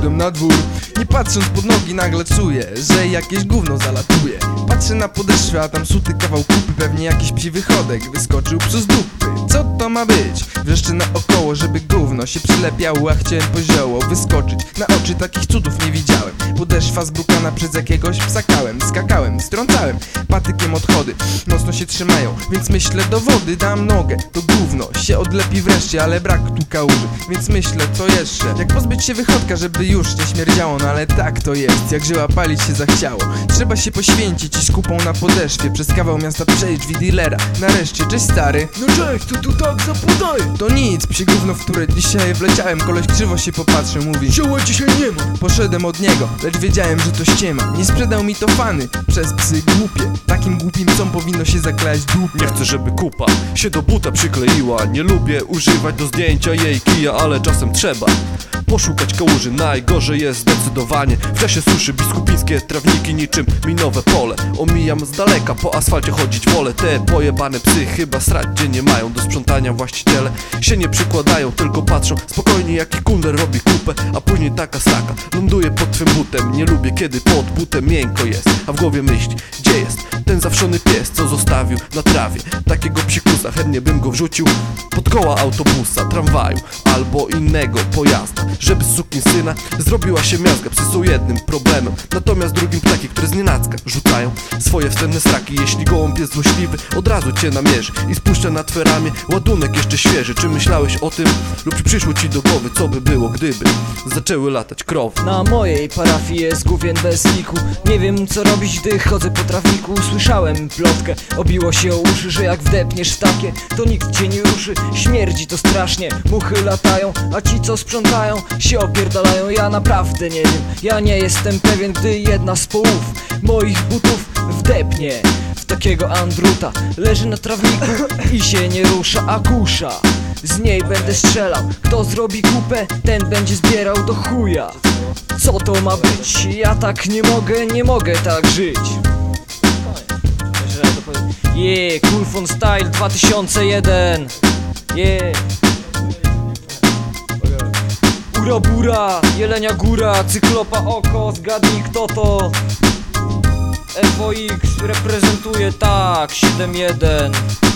Wyszedłem na dwór. Nie patrząc pod nogi nagle czuję Że jakieś gówno zalatuje. Patrzę na podeszwę, a tam suty kawał kupy Pewnie jakiś psi wychodek wyskoczył przez dupy. Co ma być? Wrzeszczę naokoło, żeby gówno się przylepiało A chciałem pozioło wyskoczyć Na oczy. Takich cudów nie widziałem. Podeszwa zbrukana przez jakiegoś psakałem Skakałem, strącałem patykiem odchody Mocno się trzymają, więc myślę do wody dam nogę. To gówno się odlepi wreszcie, ale brak tu kałuży. Więc myślę co jeszcze? Jak pozbyć się wychodka, żeby już nie śmierdziało? No ale tak to jest, jak żyła palić się zachciało. Trzeba się poświęcić i skupą na podeszwie. Przez kawał miasta przejść dealera. Nareszcie, cześć stary. No cześć, to tu tak zapodaję To nic, psie gówno, w które dzisiaj wleciałem. Koleś krzywo się popatrzył, mówi Zioła dzisiaj nie ma. Poszedłem od niego, lecz wiedziałem, że to ściema. Nie sprzedał mi to fany, przez psy głupie. Takim głupim psom powinno się zaklejać dupę Nie chcę, żeby kupa się do buta przykleiła. Nie lubię używać do zdjęcia jej kija, ale czasem trzeba Poszukać kałuży, najgorzej jest zdecydowanie. W czasie suszy biskupińskie trawniki niczym minowe pole. Omijam z daleka, po asfalcie chodzić wolę. Te pojebane psy chyba srać gdzie nie mają Do sprzątania właściciele. Się nie przykładają Tylko patrzą. Spokojnie jaki kunder robi kupę A później taka saka ląduje pod twym butem. Nie lubię kiedy pod butem miękko jest A w głowie myśli, gdzie jest ten zawszony pies Co zostawił na trawie. Takiego psikusa Chętnie bym go wrzucił pod koła autobusa, tramwaju Albo innego pojazda Żeby z syna zrobiła się miazga Psy są jednym problemem. Natomiast drugim ptaki, które z nienacka rzucają Swoje wstępne straki. Jeśli gołąb jest złośliwy Od razu cię namierzy I spuszcza na twe ramię. Ładunek jeszcze świeży. Czy myślałeś o tym? Lub przyszło ci do głowy Co by było, gdyby zaczęły latać krowy? Na mojej parafii jest główien bez liku Nie wiem co robić, gdy chodzę po trawniku. Słyszałem plotkę, obiło się o uszy Że jak wdepniesz w takie, to nikt cię nie ruszy. Śmierdzi to strasznie, muchy latają A ci co sprzątają, się opierdalają Ja naprawdę nie wiem, ja nie jestem pewien Gdy jedna z połów moich butów wdepnie W takiego andruta. Leży na trawniku i się nie rusza, a kusza. Z niej będę strzelał. Kto zrobi kupę, ten będzie zbierał do chuja. Co to ma być? Ja tak nie mogę, nie mogę tak żyć. Yeah, Cool Style 2001 Yeah Ura bura, jelenia góra, cyklopa oko, zgadnij kto to? FOX reprezentuje tak, 7-1